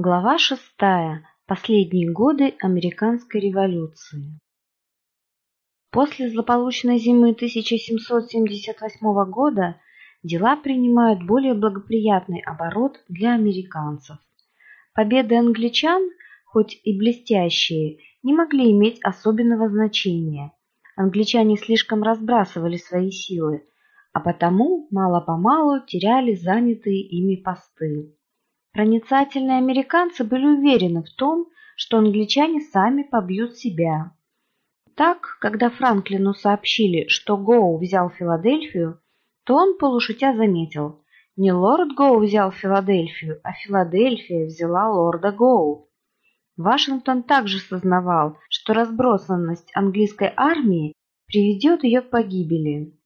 Глава шестая. Последние годы американской революции. После злополучной зимы 1778 года дела принимают более благоприятный оборот для американцев. Победы англичан, хоть и блестящие, не могли иметь особенного значения. Англичане слишком разбрасывали свои силы, а потому мало-помалу теряли занятые ими посты. Проницательные американцы были уверены в том, что англичане сами побьют себя. Так, когда Франклину сообщили, что Гоу взял Филадельфию, то он полушутя заметил, не лорд Гоу взял Филадельфию, а Филадельфия взяла лорда Гоу. Вашингтон также сознавал, что разбросанность английской армии приведет ее к погибели.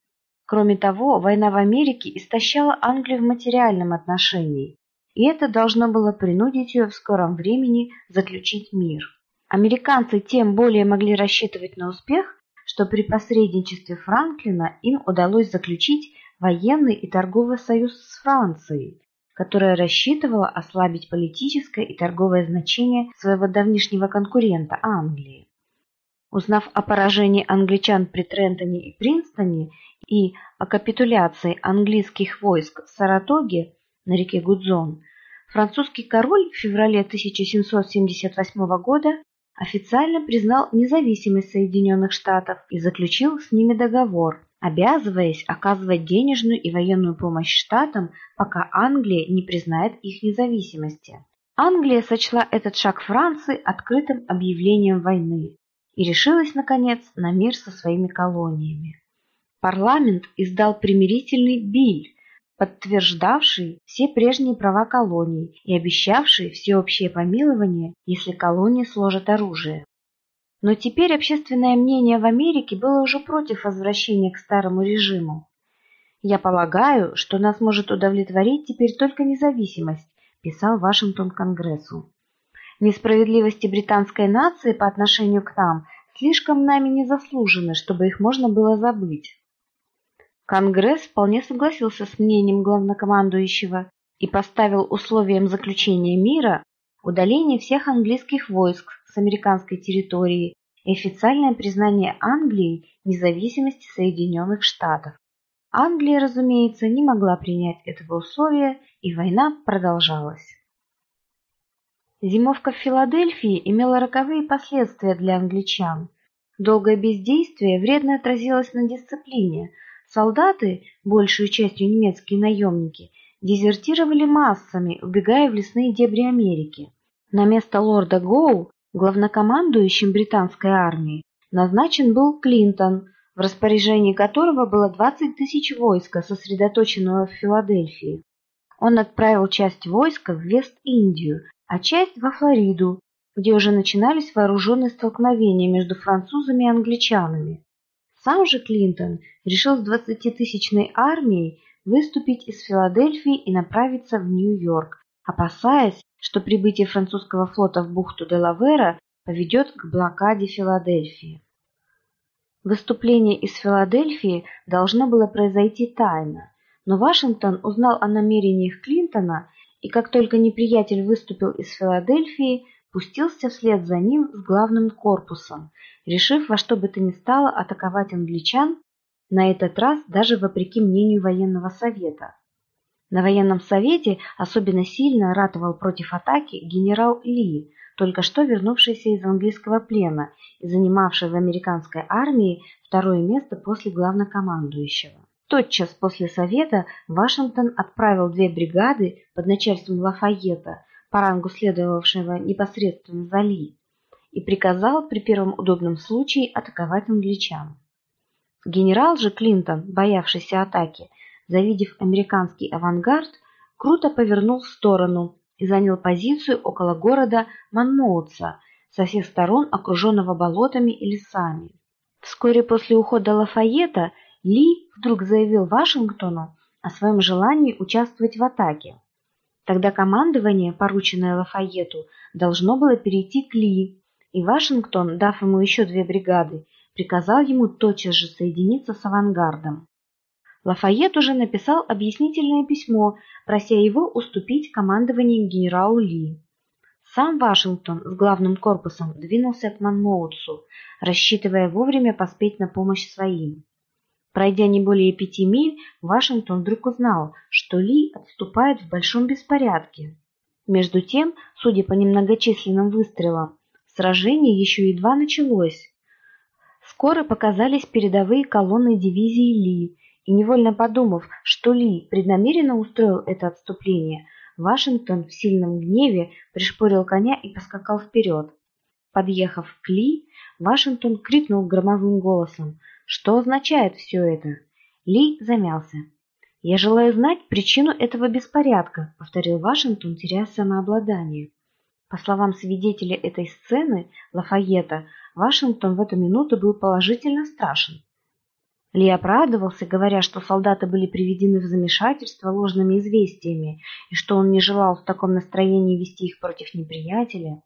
Кроме того, война в Америке истощала Англию в материальном отношении, и это должно было принудить ее в скором времени заключить мир. Американцы тем более могли рассчитывать на успех, что при посредничестве Франклина им удалось заключить военный и торговый союз с Францией, которая рассчитывала ослабить политическое и торговое значение своего давнишнего конкурента Англии. Узнав о поражении англичан при Трентоне и Принстоне и о капитуляции английских войск в Саратоге, на реке Гудзон, французский король в феврале 1778 года официально признал независимость Соединенных Штатов и заключил с ними договор, обязываясь оказывать денежную и военную помощь штатам, пока Англия не признает их независимости. Англия сочла этот шаг Франции открытым объявлением войны и решилась, наконец, на мир со своими колониями. Парламент издал примирительный биль, подтверждавший все прежние права колоний и обещавший всеобщее помилование, если колонии сложат оружие. Но теперь общественное мнение в Америке было уже против возвращения к старому режиму. «Я полагаю, что нас может удовлетворить теперь только независимость», писал Вашингтон Конгрессу. «Несправедливости британской нации по отношению к нам слишком нами не заслужены, чтобы их можно было забыть. Конгресс вполне согласился с мнением главнокомандующего и поставил условием заключения мира удаление всех английских войск с американской территории и официальное признание Англии независимости Соединенных Штатов. Англия, разумеется, не могла принять этого условия, и война продолжалась. Зимовка в Филадельфии имела роковые последствия для англичан. Долгое бездействие вредно отразилось на дисциплине, Солдаты, большую частью немецкие наемники, дезертировали массами, убегая в лесные дебри Америки. На место лорда Гоу, главнокомандующим британской армией, назначен был Клинтон, в распоряжении которого было 20 тысяч войска, сосредоточенного в Филадельфии. Он отправил часть войска в Вест-Индию, а часть во Флориду, где уже начинались вооруженные столкновения между французами и англичанами. Сам же Клинтон решил с двадцатитысячной армией выступить из Филадельфии и направиться в Нью-Йорк, опасаясь, что прибытие французского флота в бухту Делавера поведет к блокаде Филадельфии. Выступление из Филадельфии должно было произойти тайно, но Вашингтон узнал о намерениях Клинтона и как только неприятель выступил из Филадельфии, пустился вслед за ним с главным корпусом, решив во что бы то ни стало атаковать англичан, на этот раз даже вопреки мнению военного совета. На военном совете особенно сильно ратовал против атаки генерал Ли, только что вернувшийся из английского плена и занимавший в американской армии второе место после главнокомандующего. Тотчас после совета Вашингтон отправил две бригады под начальством Лафайета по рангу следовавшего непосредственно за Ли, и приказал при первом удобном случае атаковать англичан. Генерал же Клинтон, боявшийся атаки, завидев американский авангард, круто повернул в сторону и занял позицию около города Манмоутса, со всех сторон окруженного болотами и лесами. Вскоре после ухода Лафайета Ли вдруг заявил Вашингтону о своем желании участвовать в атаке. Тогда командование, порученное Лафайету, должно было перейти к Ли, и Вашингтон, дав ему еще две бригады, приказал ему тотчас же соединиться с авангардом. Лафайет уже написал объяснительное письмо, прося его уступить командование генералу Ли. Сам Вашингтон с главным корпусом двинулся к Манмоутсу, рассчитывая вовремя поспеть на помощь своим. Пройдя не более пяти миль, Вашингтон вдруг узнал, что Ли отступает в большом беспорядке. Между тем, судя по немногочисленным выстрелам, сражение еще едва началось. Скоро показались передовые колонны дивизии Ли, и невольно подумав, что Ли преднамеренно устроил это отступление, Вашингтон в сильном гневе пришпорил коня и поскакал вперед. Подъехав к Ли, Вашингтон крикнул громовым голосом, что означает все это. Ли замялся. «Я желаю знать причину этого беспорядка», — повторил Вашингтон, теряя самообладание. По словам свидетеля этой сцены, Лафайета, Вашингтон в эту минуту был положительно страшен. Ли оправдывался, говоря, что солдаты были приведены в замешательство ложными известиями и что он не желал в таком настроении вести их против неприятеля.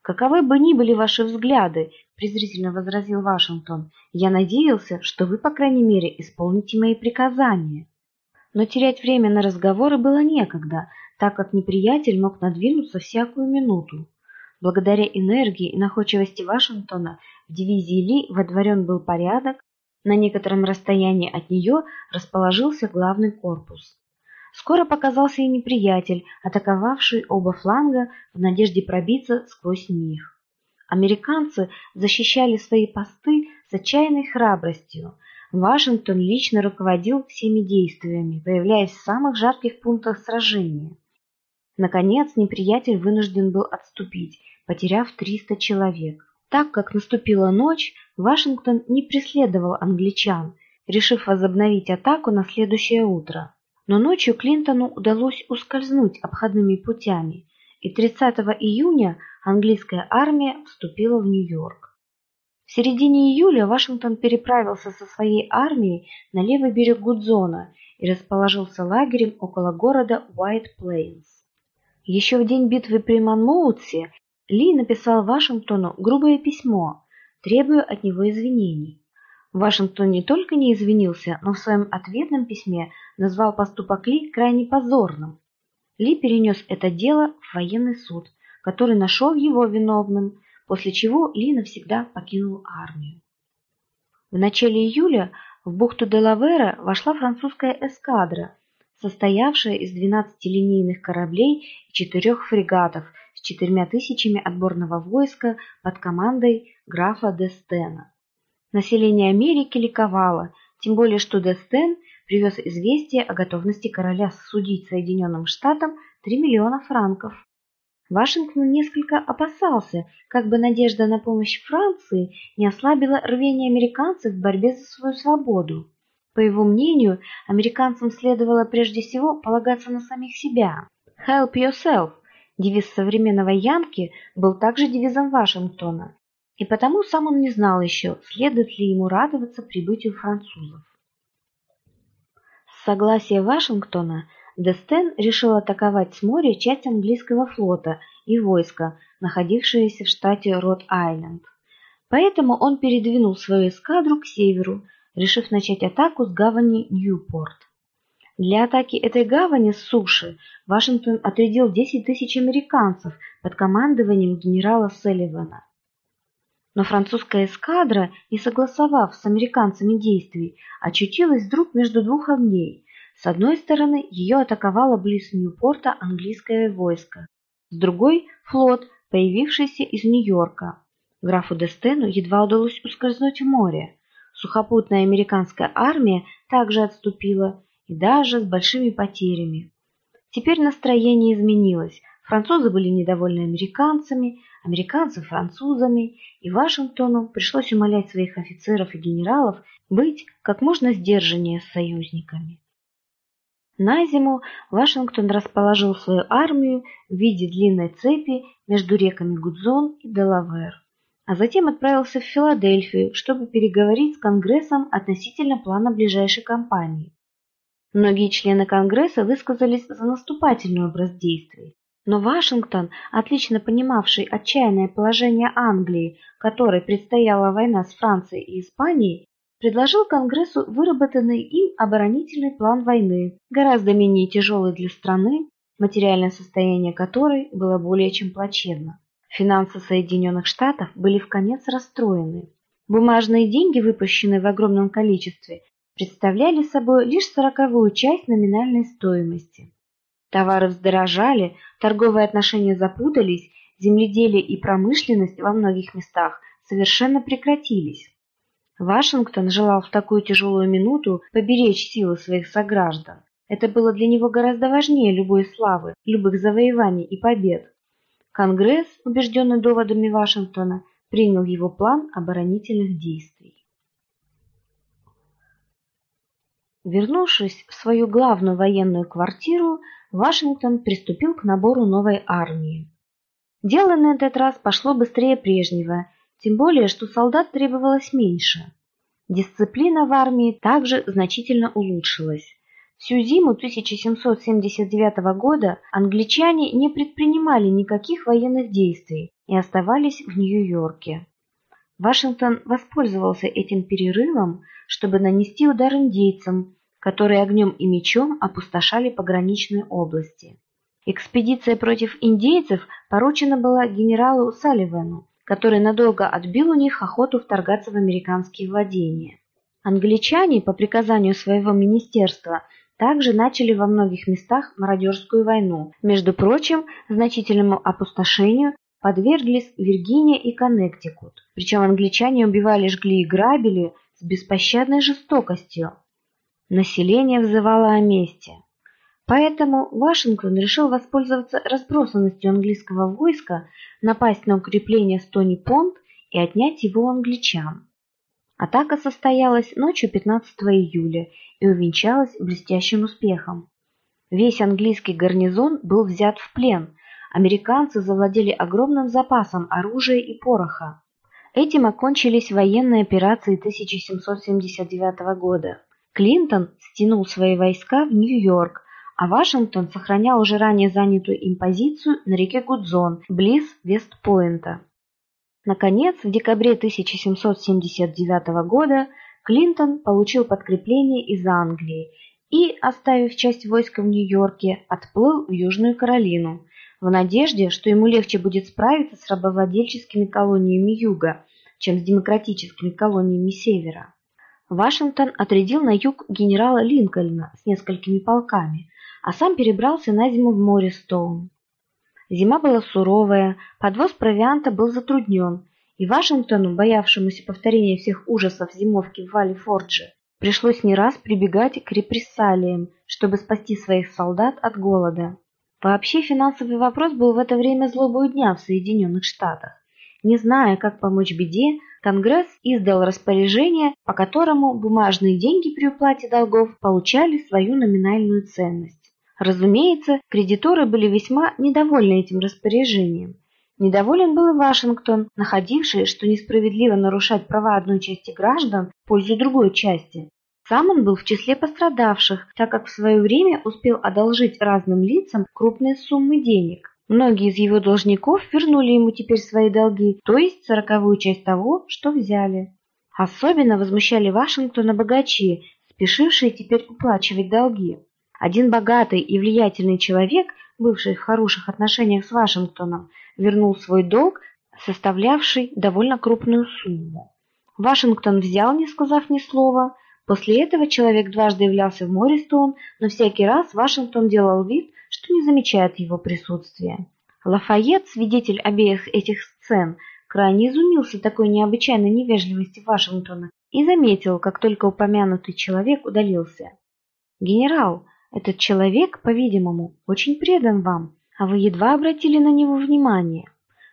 «Каковы бы ни были ваши взгляды», — презрительно возразил Вашингтон, — «я надеялся, что вы, по крайней мере, исполните мои приказания». Но терять время на разговоры было некогда, так как неприятель мог надвинуться всякую минуту. Благодаря энергии и находчивости Вашингтона в дивизии Ли водворен был порядок, на некотором расстоянии от нее расположился главный корпус. Скоро показался и неприятель, атаковавший оба фланга в надежде пробиться сквозь них. Американцы защищали свои посты с отчаянной храбростью. Вашингтон лично руководил всеми действиями, появляясь в самых жарких пунктах сражения. Наконец, неприятель вынужден был отступить, потеряв 300 человек. Так как наступила ночь, Вашингтон не преследовал англичан, решив возобновить атаку на следующее утро. Но ночью Клинтону удалось ускользнуть обходными путями, и 30 июня английская армия вступила в Нью-Йорк. В середине июля Вашингтон переправился со своей армией на левый берег Гудзона и расположился лагерем около города Уайт-Плейнс. Еще в день битвы при Манмоутсе ли написал Вашингтону грубое письмо, требуя от него извинений. Вашингтон не только не извинился, но в своем ответном письме назвал поступок Ли крайне позорным. Ли перенес это дело в военный суд, который нашел его виновным, после чего Ли навсегда покинул армию. В начале июля в бухту Делавера вошла французская эскадра, состоявшая из 12 линейных кораблей и четырех фрегатов с четырьмя тысячами отборного войска под командой графа де Стена. Население Америки ликовало, тем более что де Стен привез известие о готовности короля судить Соединенным Штатам 3 миллиона франков. Вашингтон несколько опасался, как бы надежда на помощь Франции не ослабила рвение американцев в борьбе за свою свободу. По его мнению, американцам следовало прежде всего полагаться на самих себя. «Help yourself» Девиз современного Янки был также девизом Вашингтона, и потому сам он не знал еще, следует ли ему радоваться прибытию французов. С согласия Вашингтона Дестен решил атаковать с моря часть английского флота и войска, находившиеся в штате Род-Айленд. Поэтому он передвинул свою эскадру к северу, решив начать атаку с гавани Ньюпорт. Для атаки этой гавани с суши Вашингтон отрядил 10 тысяч американцев под командованием генерала Селливана. Но французская эскадра, не согласовав с американцами действий, очутилась вдруг между двух огней. С одной стороны, ее атаковало близ Ньюпорта английское войско, с другой – флот, появившийся из Нью-Йорка. Графу Дестену едва удалось ускользнуть в море. Сухопутная американская армия также отступила, и даже с большими потерями. Теперь настроение изменилось. Французы были недовольны американцами, американцы французами, и Вашингтону пришлось умолять своих офицеров и генералов быть как можно сдержаннее с союзниками. На зиму Вашингтон расположил свою армию в виде длинной цепи между реками Гудзон и Делавер, а затем отправился в Филадельфию, чтобы переговорить с Конгрессом относительно плана ближайшей кампании. Многие члены Конгресса высказались за наступательный образ действий. Но Вашингтон, отлично понимавший отчаянное положение Англии, которой предстояла война с Францией и Испанией, предложил Конгрессу выработанный им оборонительный план войны, гораздо менее тяжелый для страны, материальное состояние которой было более чем плачевно. Финансы Соединенных Штатов были в конец расстроены. Бумажные деньги, выпущенные в огромном количестве, представляли собой лишь сороковую часть номинальной стоимости. Товары вздорожали, торговые отношения запутались, земледелие и промышленность во многих местах совершенно прекратились. Вашингтон желал в такую тяжелую минуту поберечь силы своих сограждан. Это было для него гораздо важнее любой славы, любых завоеваний и побед. Конгресс, убежденный доводами Вашингтона, принял его план оборонительных действий. Вернувшись в свою главную военную квартиру, Вашингтон приступил к набору новой армии. Дело на этот раз пошло быстрее прежнего, тем более, что солдат требовалось меньше. Дисциплина в армии также значительно улучшилась. Всю зиму 1779 года англичане не предпринимали никаких военных действий и оставались в Нью-Йорке. Вашингтон воспользовался этим перерывом, чтобы нанести удар индейцам, которые огнем и мечом опустошали пограничные области. Экспедиция против индейцев поручена была генералу Салливану, который надолго отбил у них охоту вторгаться в американские владения. Англичане по приказанию своего министерства также начали во многих местах мародерскую войну. Между прочим, значительному опустошению подверглись Виргиния и Коннектикут. Причем англичане убивали, жгли и грабили с беспощадной жестокостью. Население взывало о мести. Поэтому Вашингтон решил воспользоваться разбросанностью английского войска, напасть на укрепление Стони-Понт и отнять его у англичан. Атака состоялась ночью 15 июля и увенчалась блестящим успехом. Весь английский гарнизон был взят в плен, американцы завладели огромным запасом оружия и пороха. Этим окончились военные операции 1779 года. Клинтон стянул свои войска в Нью-Йорк, а Вашингтон сохранял уже ранее занятую им позицию на реке Гудзон, близ Вестпойнта. Наконец, в декабре 1779 года Клинтон получил подкрепление из Англии и, оставив часть войска в Нью-Йорке, отплыл в Южную Каролину, в надежде, что ему легче будет справиться с рабовладельческими колониями Юга, чем с демократическими колониями Севера. Вашингтон отрядил на юг генерала Линкольна с несколькими полками, а сам перебрался на зиму в Мористоун. Зима была суровая, подвоз провианта был затруднен, и Вашингтону, боявшемуся повторения всех ужасов зимовки в Валли-Фордже, пришлось не раз прибегать к репрессалиям, чтобы спасти своих солдат от голода. Вообще финансовый вопрос был в это время злобой дня в Соединенных Штатах. Не зная, как помочь беде, Конгресс издал распоряжение, по которому бумажные деньги при уплате долгов получали свою номинальную ценность. Разумеется, кредиторы были весьма недовольны этим распоряжением. Недоволен был и Вашингтон, находивший, что несправедливо нарушать права одной части граждан в пользу другой части. Сам он был в числе пострадавших, так как в свое время успел одолжить разным лицам крупные суммы денег. Многие из его должников вернули ему теперь свои долги, то есть сороковую часть того, что взяли. Особенно возмущали Вашингтона богачи, спешившие теперь уплачивать долги. Один богатый и влиятельный человек, бывший в хороших отношениях с Вашингтоном, вернул свой долг, составлявший довольно крупную сумму. Вашингтон взял, не сказав ни слова. После этого человек дважды являлся в Мористон, но всякий раз Вашингтон делал вид, что не замечает его присутствия. Лафайет, свидетель обеих этих сцен, крайне изумился такой необычайной невежливости Вашингтона и заметил, как только упомянутый человек удалился. «Генерал, этот человек, по-видимому, очень предан вам, а вы едва обратили на него внимание.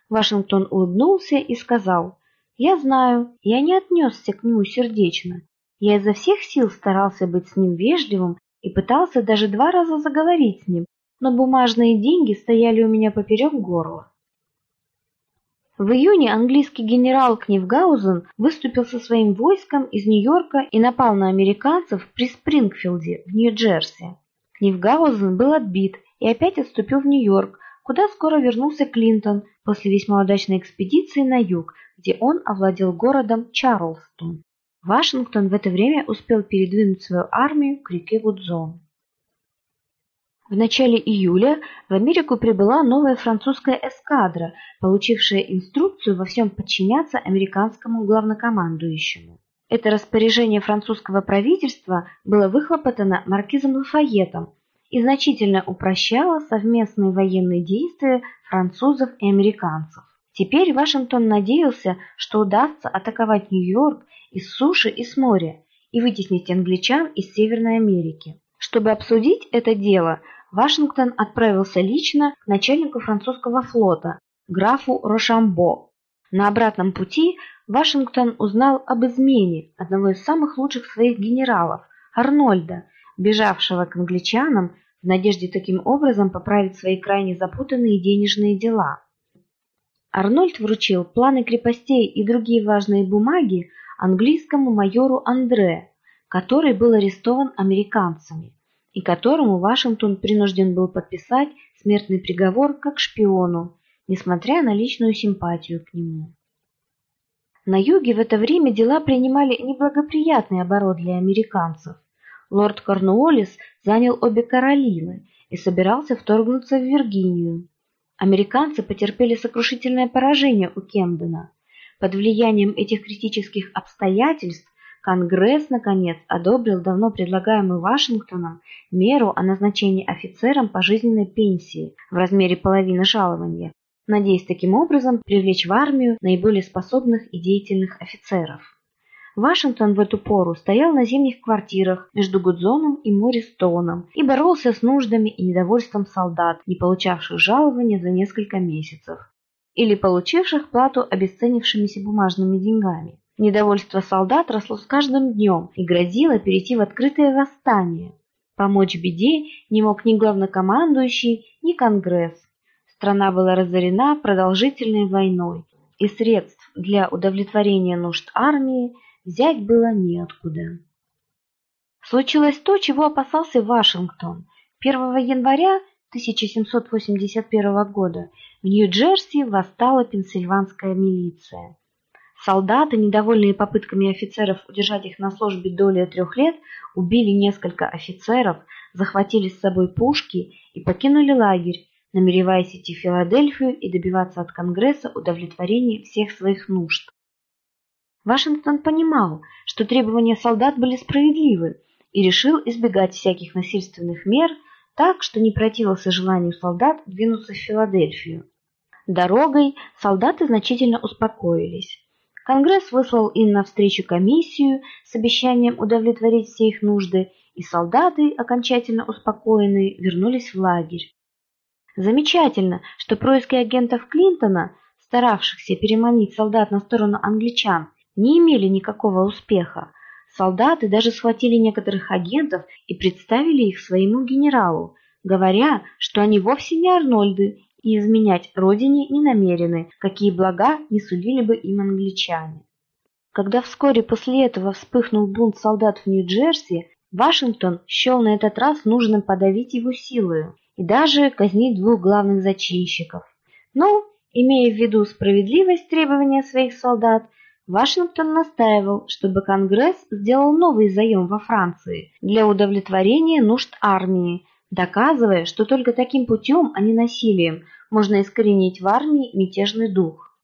Вашингтон улыбнулся и сказал, «Я знаю, я не отнесся к нему сердечно. Я изо всех сил старался быть с ним вежливым и пытался даже два раза заговорить с ним, но бумажные деньги стояли у меня поперек горла. В июне английский генерал Книвгаузен выступил со своим войском из Нью-Йорка и напал на американцев при Спрингфилде в Нью-Джерси. Нивгаузен был отбит и опять отступил в Нью-Йорк, куда скоро вернулся Клинтон после весьма удачной экспедиции на юг, где он овладел городом Чарлстон. Вашингтон в это время успел передвинуть свою армию к реке Гудзон. В начале июля в Америку прибыла новая французская эскадра, получившая инструкцию во всем подчиняться американскому главнокомандующему. Это распоряжение французского правительства было выхлопотано маркизом Лафайетом и значительно упрощало совместные военные действия французов и американцев. Теперь Вашингтон надеялся, что удастся атаковать Нью-Йорк из суши и с моря и вытеснить англичан из Северной Америки. Чтобы обсудить это дело, Вашингтон отправился лично к начальнику французского флота, графу Рошамбо. На обратном пути Вашингтон узнал об измене одного из самых лучших своих генералов, Арнольда, бежавшего к англичанам в надежде таким образом поправить свои крайне запутанные денежные дела. Арнольд вручил планы крепостей и другие важные бумаги английскому майору Андре, который был арестован американцами и которому Вашингтон принужден был подписать смертный приговор как шпиону, несмотря на личную симпатию к нему. На юге в это время дела принимали неблагоприятный оборот для американцев. Лорд Корнуоллис занял обе Каролины и собирался вторгнуться в Виргинию. Американцы потерпели сокрушительное поражение у Кемдена. Под влиянием этих критических обстоятельств Конгресс, наконец, одобрил давно предлагаемую Вашингтоном меру о назначении офицерам пожизненной пенсии в размере половины жалования, надеясь таким образом привлечь в армию наиболее способных и деятельных офицеров. Вашингтон в эту пору стоял на зимних квартирах между Гудзоном и Мористоуном и боролся с нуждами и недовольством солдат, не получавших жалования за несколько месяцев, или получивших плату обесценившимися бумажными деньгами. Недовольство солдат росло с каждым днем и грозило перейти в открытое восстание. Помочь беде не мог ни главнокомандующий, ни Конгресс. Страна была разорена продолжительной войной, и средств для удовлетворения нужд армии взять было неоткуда. Случилось то, чего опасался Вашингтон. 1 января 1781 года в Нью-Джерси восстала пенсильванская милиция. Солдаты, недовольные попытками офицеров удержать их на службе долей трех лет, убили несколько офицеров, захватили с собой пушки и покинули лагерь, намереваясь идти в Филадельфию и добиваться от Конгресса удовлетворения всех своих нужд. Вашингтон понимал, что требования солдат были справедливы и решил избегать всяких насильственных мер так, что не противился желанию солдат двинуться в Филадельфию. Дорогой солдаты значительно успокоились. Конгресс выслал им навстречу комиссию с обещанием удовлетворить все их нужды, и солдаты, окончательно успокоенные, вернулись в лагерь. Замечательно, что происки агентов Клинтона, старавшихся переманить солдат на сторону англичан, не имели никакого успеха. Солдаты даже схватили некоторых агентов и представили их своему генералу, говоря, что они вовсе не Арнольды и изменять родине не намерены, какие блага не сулили бы им англичане. Когда вскоре после этого вспыхнул бунт солдат в Нью-Джерси, Вашингтон счел на этот раз нужным подавить его силою и даже казнить двух главных зачинщиков. Но, имея в виду справедливость требования своих солдат, Вашингтон настаивал, чтобы Конгресс сделал новый заем во Франции для удовлетворения нужд армии, доказывая, что только таким путем, а не насилием, можно искоренить в армии мятежный дух.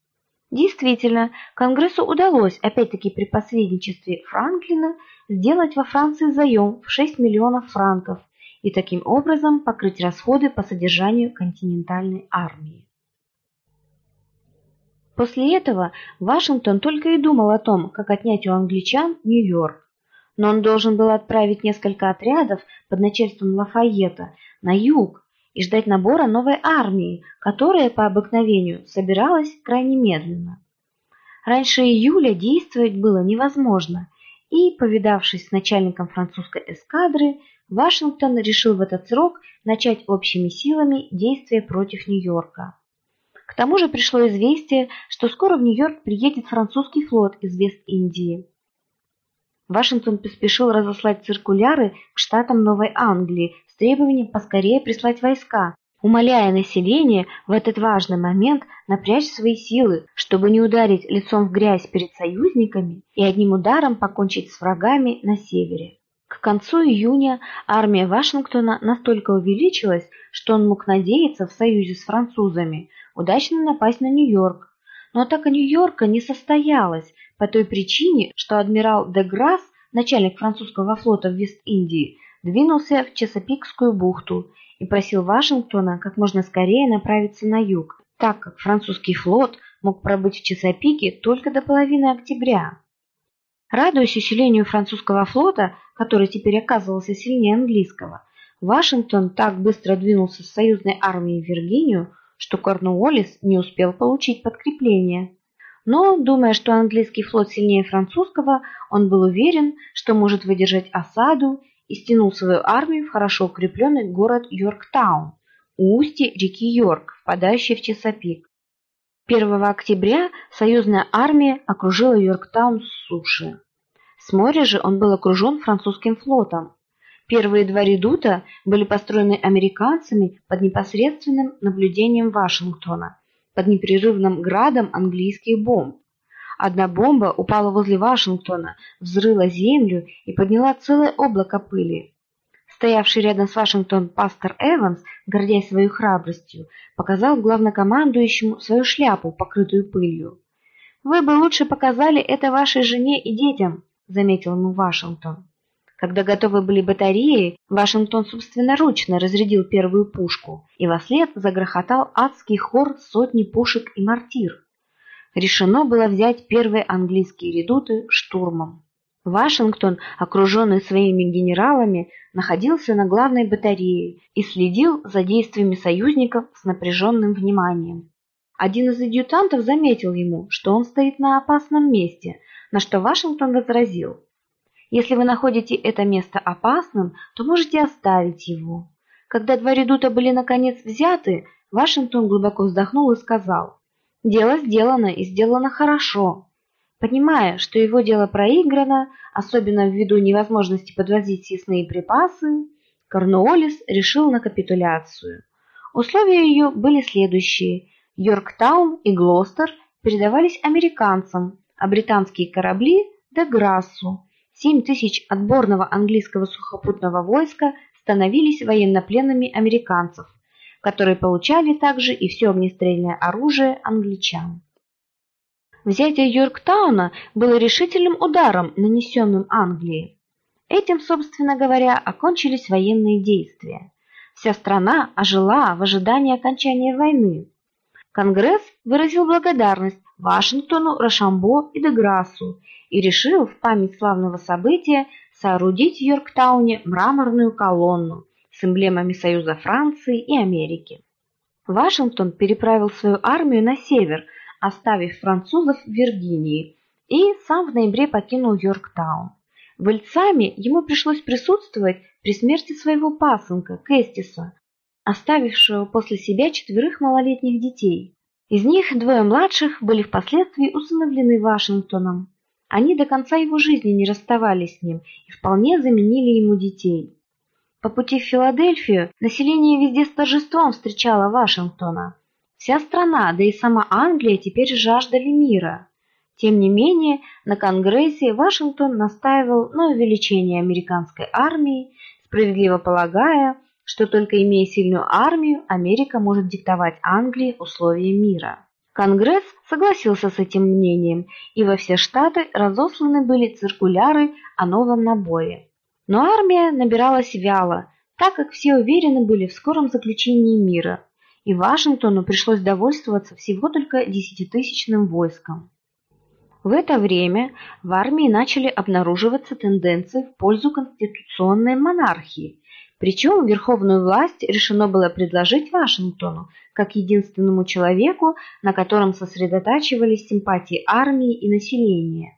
Действительно, Конгрессу удалось, опять-таки при посредничестве Франклина, сделать во Франции заем в 6 миллионов франков и таким образом покрыть расходы по содержанию континентальной армии. После этого Вашингтон только и думал о том, как отнять у англичан Нью-Йорк но он должен был отправить несколько отрядов под начальством Лафайета на юг и ждать набора новой армии, которая по обыкновению собиралась крайне медленно. Раньше июля действовать было невозможно, и, повидавшись с начальником французской эскадры, Вашингтон решил в этот срок начать общими силами действия против Нью-Йорка. К тому же пришло известие, что скоро в Нью-Йорк приедет французский флот из Вест-Индии. Вашингтон поспешил разослать циркуляры к штатам Новой Англии с требованием поскорее прислать войска, умоляя население в этот важный момент напрячь свои силы, чтобы не ударить лицом в грязь перед союзниками и одним ударом покончить с врагами на севере. К концу июня армия Вашингтона настолько увеличилась, что он мог надеяться в союзе с французами удачно напасть на Нью-Йорк. Но атака Нью-Йорка не состоялась по той причине, что адмирал де Грасс, начальник французского флота в Вест-Индии, двинулся в Чесапикскую бухту и просил Вашингтона как можно скорее направиться на юг, так как французский флот мог пробыть в Чесапике только до половины октября. Радуясь усилению французского флота, который теперь оказывался сильнее английского, Вашингтон так быстро двинулся с союзной армией в Виргинию, что Корнуоллис не успел получить подкрепление. Но, думая, что английский флот сильнее французского, он был уверен, что может выдержать осаду и стянул свою армию в хорошо укрепленный город Йорктаун, у устья реки Йорк, впадающей в Чесапик. 1 октября союзная армия окружила Йорктаун с суши. С моря же он был окружен французским флотом. Первые два редута были построены американцами под непосредственным наблюдением Вашингтона, под непрерывным градом английских бомб. Одна бомба упала возле Вашингтона, взрыла землю и подняла целое облако пыли. Стоявший рядом с Вашингтон пастор Эванс, гордясь своей храбростью, показал главнокомандующему свою шляпу, покрытую пылью. «Вы бы лучше показали это вашей жене и детям», — заметил ему Вашингтон. Когда готовы были батареи, Вашингтон собственноручно разрядил первую пушку, и во след загрохотал адский хор сотни пушек и мортир решено было взять первые английские редуты штурмом. Вашингтон, окруженный своими генералами, находился на главной батарее и следил за действиями союзников с напряженным вниманием. Один из адъютантов заметил ему, что он стоит на опасном месте, на что Вашингтон возразил. «Если вы находите это место опасным, то можете оставить его». Когда два редута были наконец взяты, Вашингтон глубоко вздохнул и сказал, Дело сделано и сделано хорошо. Понимая, что его дело проиграно, особенно ввиду невозможности подвозить съестные припасы, Корнуоллис решил на капитуляцию. Условия ее были следующие. Йорктаун и Глостер передавались американцам, а британские корабли – Деграссу. Семь тысяч отборного английского сухопутного войска становились военнопленными американцев которые получали также и все огнестрельное оружие англичан. Взятие Йорктауна было решительным ударом, нанесенным Англии. Этим, собственно говоря, окончились военные действия. Вся страна ожила в ожидании окончания войны. Конгресс выразил благодарность Вашингтону, Рошамбо и Деграссу и решил в память славного события соорудить в Йорктауне мраморную колонну, с эмблемами Союза Франции и Америки. Вашингтон переправил свою армию на север, оставив французов в Виргинии, и сам в ноябре покинул Йорктаун. В Эльцаме ему пришлось присутствовать при смерти своего пасынка Кэстиса, оставившего после себя четверых малолетних детей. Из них двое младших были впоследствии усыновлены Вашингтоном. Они до конца его жизни не расставались с ним и вполне заменили ему детей. По пути в Филадельфию население везде с торжеством встречало Вашингтона. Вся страна, да и сама Англия теперь жаждали мира. Тем не менее, на Конгрессе Вашингтон настаивал на увеличении американской армии, справедливо полагая, что только имея сильную армию, Америка может диктовать Англии условия мира. Конгресс согласился с этим мнением, и во все штаты разосланы были циркуляры о новом наборе. Но армия набиралась вяло, так как все уверены были в скором заключении мира, и Вашингтону пришлось довольствоваться всего только десятитысячным войском. В это время в армии начали обнаруживаться тенденции в пользу конституционной монархии, причем верховную власть решено было предложить Вашингтону как единственному человеку, на котором сосредотачивались симпатии армии и населения.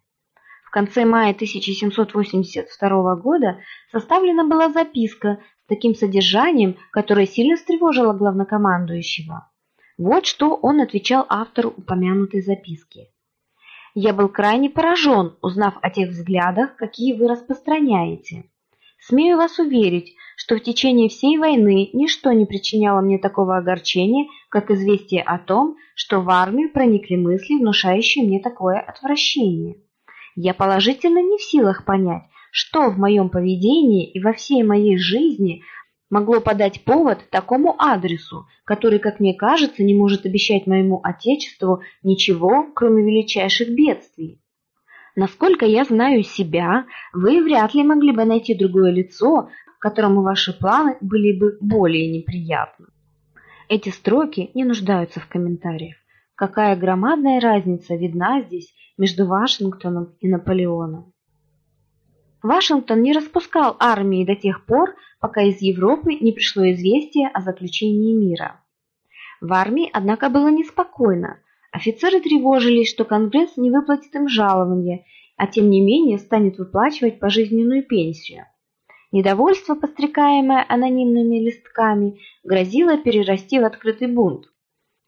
В конце мая 1782 года составлена была записка с таким содержанием, которое сильно встревожило главнокомандующего. Вот что он отвечал автору упомянутой записки. «Я был крайне поражен, узнав о тех взглядах, какие вы распространяете. Смею вас уверить, что в течение всей войны ничто не причиняло мне такого огорчения, как известие о том, что в армию проникли мысли, внушающие мне такое отвращение. Я положительно не в силах понять, что в моем поведении и во всей моей жизни могло подать повод такому адресу, который, как мне кажется, не может обещать моему Отечеству ничего, кроме величайших бедствий. Насколько я знаю себя, вы вряд ли могли бы найти другое лицо, которому ваши планы были бы более неприятны. Эти строки не нуждаются в комментариях. Какая громадная разница видна здесь между Вашингтоном и Наполеоном. Вашингтон не распускал армии до тех пор, пока из Европы не пришло известие о заключении мира. В армии, однако, было неспокойно. Офицеры тревожились, что Конгресс не выплатит им жалование, а тем не менее станет выплачивать пожизненную пенсию. Недовольство, пострекаемое анонимными листками, грозило перерасти в открытый бунт.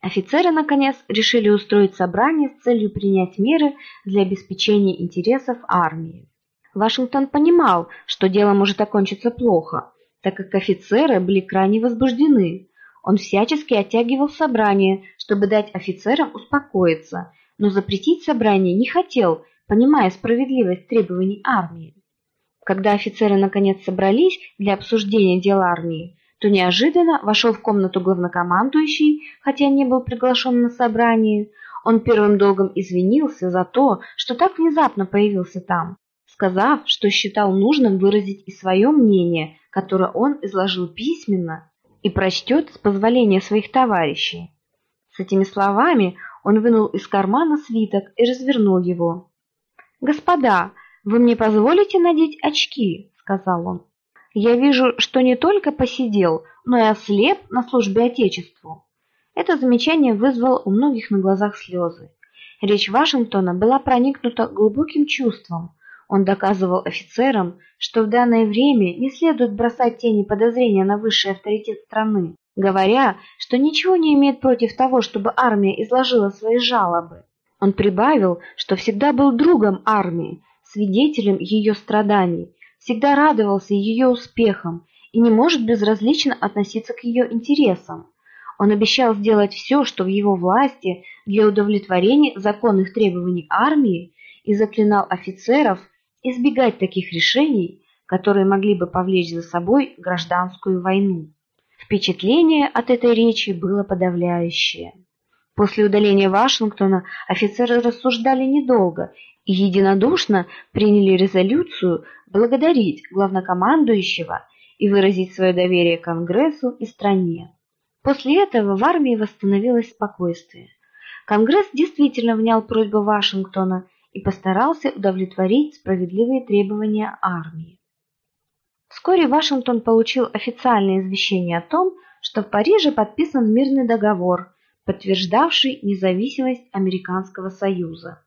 Офицеры, наконец, решили устроить собрание с целью принять меры для обеспечения интересов армии. Вашингтон понимал, что дело может окончиться плохо, так как офицеры были крайне возбуждены. Он всячески оттягивал собрание, чтобы дать офицерам успокоиться, но запретить собрание не хотел, понимая справедливость требований армии. Когда офицеры наконец собрались для обсуждения дел армии, то неожиданно вошел в комнату главнокомандующий, хотя не был приглашен на собрание. Он первым долгом извинился за то, что так внезапно появился там, сказав, что считал нужным выразить и свое мнение, которое он изложил письменно и прочтет с позволения своих товарищей. С этими словами он вынул из кармана свиток и развернул его. «Господа, вы мне позволите надеть очки?» — сказал он. Я вижу, что не только посидел, но и ослеп на службе Отечеству. Это замечание вызвало у многих на глазах слезы. Речь Вашингтона была проникнута глубоким чувством. Он доказывал офицерам, что в данное время не следует бросать тени подозрения на высший авторитет страны, говоря, что ничего не имеет против того, чтобы армия изложила свои жалобы. Он прибавил, что всегда был другом армии, свидетелем ее страданий, всегда радовался ее успехам и не может безразлично относиться к ее интересам. Он обещал сделать все, что в его власти для удовлетворения законных требований армии и заклинал офицеров избегать таких решений, которые могли бы повлечь за собой гражданскую войну. Впечатление от этой речи было подавляющее. После удаления Вашингтона офицеры рассуждали недолго и единодушно приняли резолюцию благодарить главнокомандующего и выразить свое доверие Конгрессу и стране. После этого в армии восстановилось спокойствие. Конгресс действительно внял просьбу Вашингтона и постарался удовлетворить справедливые требования армии. Вскоре Вашингтон получил официальное извещение о том, что в Париже подписан мирный договор, подтверждавший независимость Американского Союза.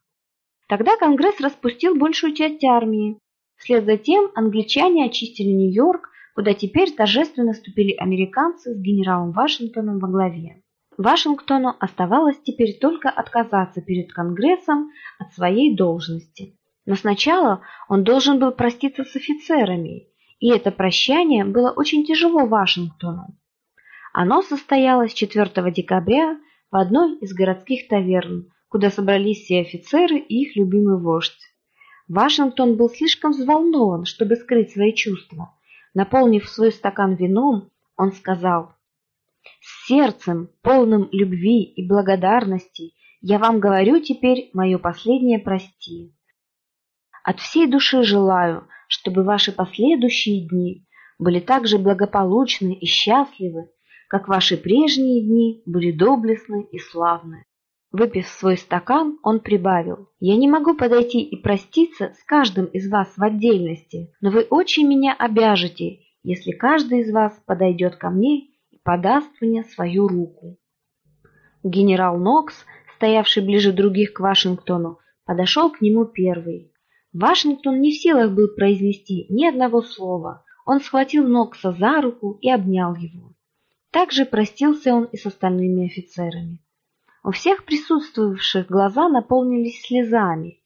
Тогда Конгресс распустил большую часть армии. Вслед за тем англичане очистили Нью-Йорк, куда теперь торжественно вступили американцы с генералом Вашингтоном во главе. Вашингтону оставалось теперь только отказаться перед Конгрессом от своей должности. Но сначала он должен был проститься с офицерами, и это прощание было очень тяжело Вашингтону. Оно состоялось 4 декабря в одной из городских таверн, куда собрались все офицеры и их любимый вождь. Вашингтон был слишком взволнован, чтобы скрыть свои чувства. Наполнив свой стакан вином, он сказал, «С сердцем, полным любви и благодарности, я вам говорю теперь мое последнее прости. От всей души желаю, чтобы ваши последующие дни были так же благополучны и счастливы, как ваши прежние дни были доблестны и славны. Выпив свой стакан, он прибавил. «Я не могу подойти и проститься с каждым из вас в отдельности, но вы очень меня обяжете, если каждый из вас подойдет ко мне подаст мне свою руку». Генерал Нокс, стоявший ближе других к Вашингтону, подошел к нему первый. Вашингтон не в силах был произнести ни одного слова. Он схватил Нокса за руку и обнял его. Также простился он и с остальными офицерами. У всех присутствовавших глаза наполнились слезами.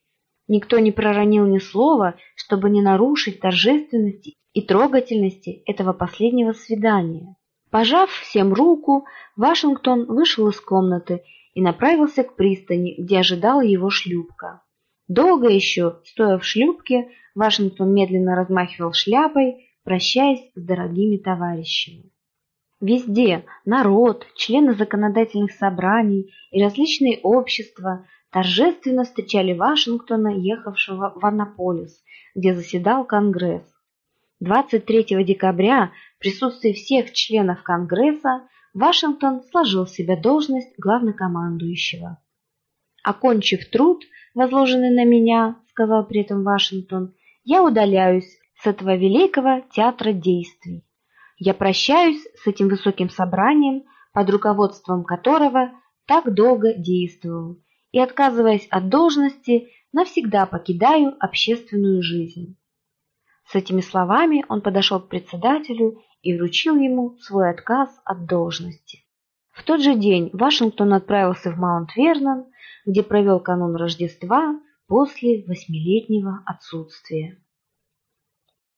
Никто не проронил ни слова, чтобы не нарушить торжественности и трогательности этого последнего свидания. Пожав всем руку, Вашингтон вышел из комнаты и направился к пристани, где ожидала его шлюпка. Долго еще, стоя в шлюпке, Вашингтон медленно размахивал шляпой, прощаясь с дорогими товарищами. Везде народ, члены законодательных собраний и различные общества торжественно встречали Вашингтона, ехавшего в Анаполис, где заседал Конгресс. 23 декабря в присутствии всех членов Конгресса Вашингтон сложил в себя должность главнокомандующего. Окончив труд, возложенный на меня, сказал при этом Вашингтон, я удаляюсь с этого великого театра действий. Я прощаюсь с этим высоким собранием, под руководством которого так долго действовал, и, отказываясь от должности, навсегда покидаю общественную жизнь. С этими словами он подошел к председателю и вручил ему свой отказ от должности. В тот же день Вашингтон отправился в Маунт-Вернон, где провел канун Рождества после восьмилетнего отсутствия.